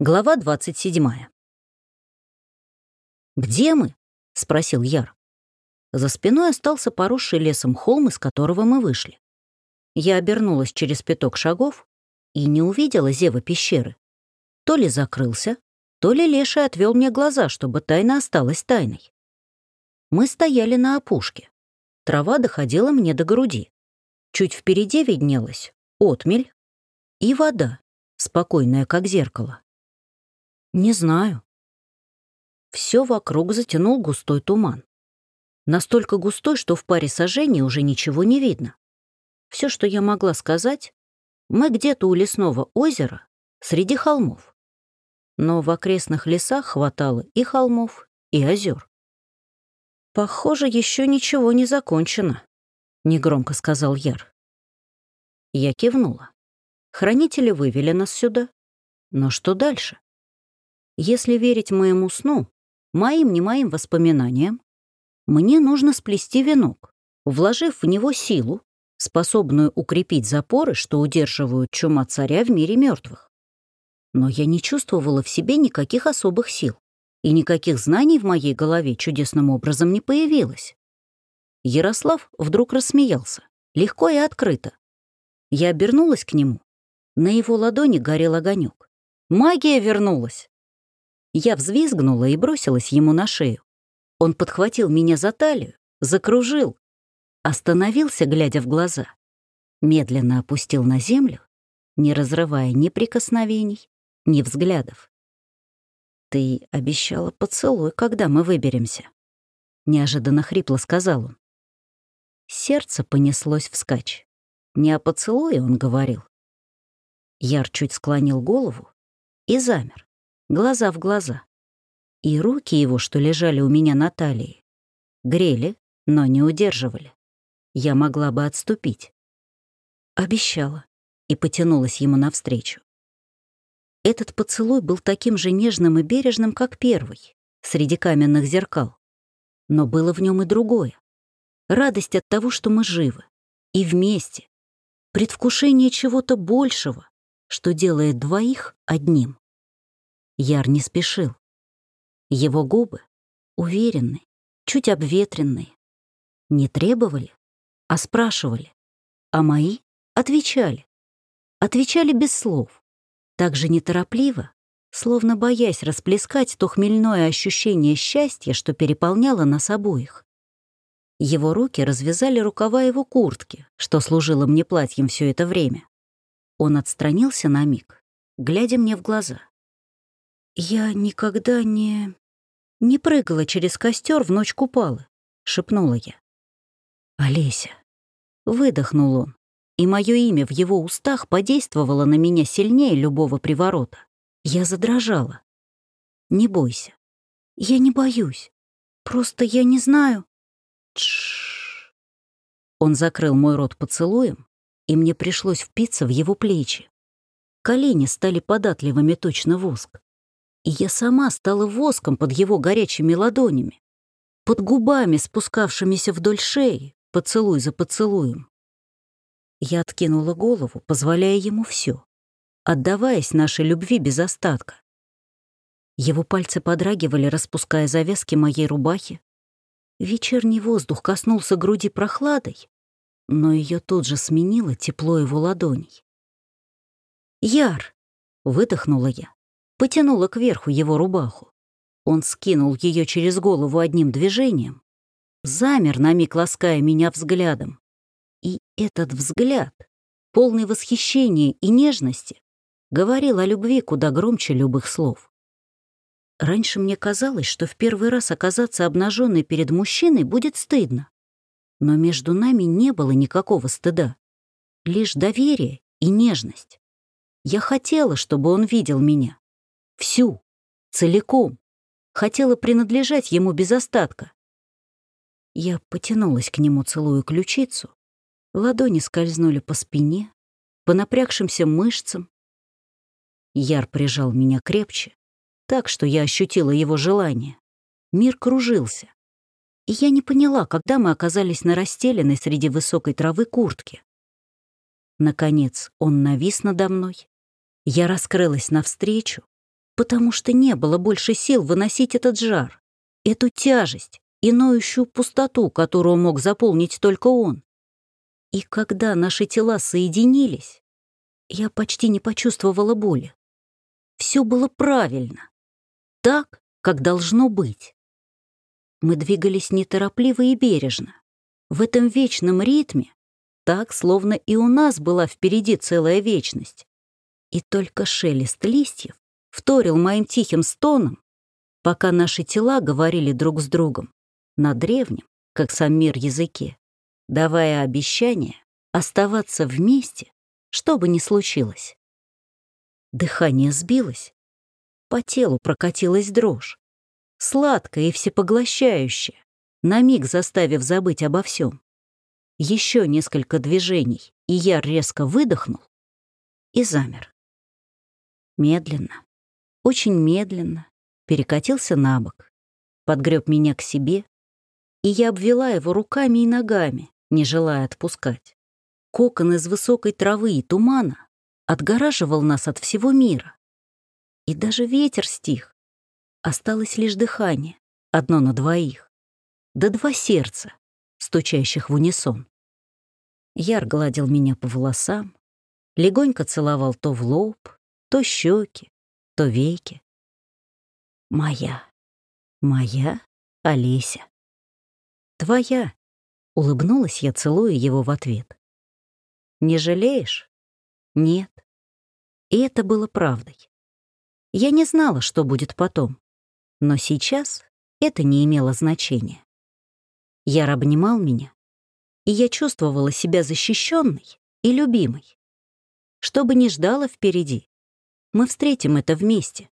Глава 27. «Где мы?» — спросил Яр. За спиной остался поросший лесом холм, из которого мы вышли. Я обернулась через пяток шагов и не увидела зева пещеры. То ли закрылся, то ли Леший отвел мне глаза, чтобы тайна осталась тайной. Мы стояли на опушке. Трава доходила мне до груди. Чуть впереди виднелась отмель и вода, спокойная, как зеркало. Не знаю. Все вокруг затянул густой туман. Настолько густой, что в паре сажений уже ничего не видно. Все, что я могла сказать, мы где-то у лесного озера среди холмов. Но в окрестных лесах хватало и холмов, и озер. «Похоже, еще ничего не закончено», — негромко сказал Яр. Я кивнула. Хранители вывели нас сюда. Но что дальше? Если верить моему сну, моим не моим воспоминаниям, мне нужно сплести венок, вложив в него силу, способную укрепить запоры, что удерживают чума царя в мире мертвых. Но я не чувствовала в себе никаких особых сил, и никаких знаний в моей голове чудесным образом не появилось. Ярослав вдруг рассмеялся, легко и открыто. Я обернулась к нему. На его ладони горел огонек. Магия вернулась. Я взвизгнула и бросилась ему на шею. Он подхватил меня за талию, закружил, остановился, глядя в глаза, медленно опустил на землю, не разрывая ни прикосновений, ни взглядов. «Ты обещала поцелуй, когда мы выберемся», — неожиданно хрипло сказал он. Сердце понеслось вскачь. Не о поцелуе он говорил. Яр чуть склонил голову и замер глаза в глаза. И руки его, что лежали у меня на талии, грели, но не удерживали. Я могла бы отступить. Обещала и потянулась ему навстречу. Этот поцелуй был таким же нежным и бережным, как первый, среди каменных зеркал. Но было в нем и другое. Радость от того, что мы живы. И вместе. Предвкушение чего-то большего, что делает двоих одним. Яр не спешил. Его губы, уверенные, чуть обветренные, не требовали, а спрашивали, а мои отвечали. Отвечали без слов, так же неторопливо, словно боясь расплескать то хмельное ощущение счастья, что переполняло нас обоих. Его руки развязали рукава его куртки, что служило мне платьем все это время. Он отстранился на миг, глядя мне в глаза. «Я никогда не... не прыгала через костер в ночь купалы», — шепнула я. «Олеся», — выдохнул он, и мое имя в его устах подействовало на меня сильнее любого приворота. Я задрожала. «Не бойся. Я не боюсь. Просто я не знаю...» Тш. Он закрыл мой рот поцелуем, и мне пришлось впиться в его плечи. Колени стали податливыми точно воск и я сама стала воском под его горячими ладонями, под губами, спускавшимися вдоль шеи, поцелуй за поцелуем. Я откинула голову, позволяя ему все, отдаваясь нашей любви без остатка. Его пальцы подрагивали, распуская завязки моей рубахи. Вечерний воздух коснулся груди прохладой, но ее тут же сменило тепло его ладоней. «Яр!» — выдохнула я потянула кверху его рубаху. Он скинул ее через голову одним движением, замер на миг, лаская меня взглядом. И этот взгляд, полный восхищения и нежности, говорил о любви куда громче любых слов. Раньше мне казалось, что в первый раз оказаться обнаженной перед мужчиной будет стыдно. Но между нами не было никакого стыда. Лишь доверие и нежность. Я хотела, чтобы он видел меня. Всю, целиком. Хотела принадлежать ему без остатка. Я потянулась к нему, целую ключицу. Ладони скользнули по спине, по напрягшимся мышцам. Яр прижал меня крепче, так что я ощутила его желание. Мир кружился. И я не поняла, когда мы оказались на расстеленной среди высокой травы куртке. Наконец он навис надо мной. Я раскрылась навстречу, потому что не было больше сил выносить этот жар, эту тяжесть и ноющую пустоту, которую мог заполнить только он. И когда наши тела соединились, я почти не почувствовала боли. Все было правильно, так, как должно быть. Мы двигались неторопливо и бережно, в этом вечном ритме, так, словно и у нас была впереди целая вечность. И только шелест листьев вторил моим тихим стоном, пока наши тела говорили друг с другом на древнем, как сам мир, языке, давая обещание оставаться вместе, что бы ни случилось. Дыхание сбилось, по телу прокатилась дрожь, сладкая и всепоглощающая, на миг заставив забыть обо всем. Еще несколько движений, и я резко выдохнул и замер. Медленно, очень медленно перекатился на бок, подгреб меня к себе, и я обвела его руками и ногами, не желая отпускать. Кокон из высокой травы и тумана отгораживал нас от всего мира. И даже ветер стих. Осталось лишь дыхание, одно на двоих. Да два сердца, стучащих в унисон. Яр гладил меня по волосам, легонько целовал то в лоб, то щеки, то веки. Моя, моя Олеся. Твоя, улыбнулась я, целуя его в ответ. Не жалеешь? Нет. И это было правдой. Я не знала, что будет потом, но сейчас это не имело значения. Яр обнимал меня, и я чувствовала себя защищенной и любимой. Что бы ни ждало впереди, мы встретим это вместе.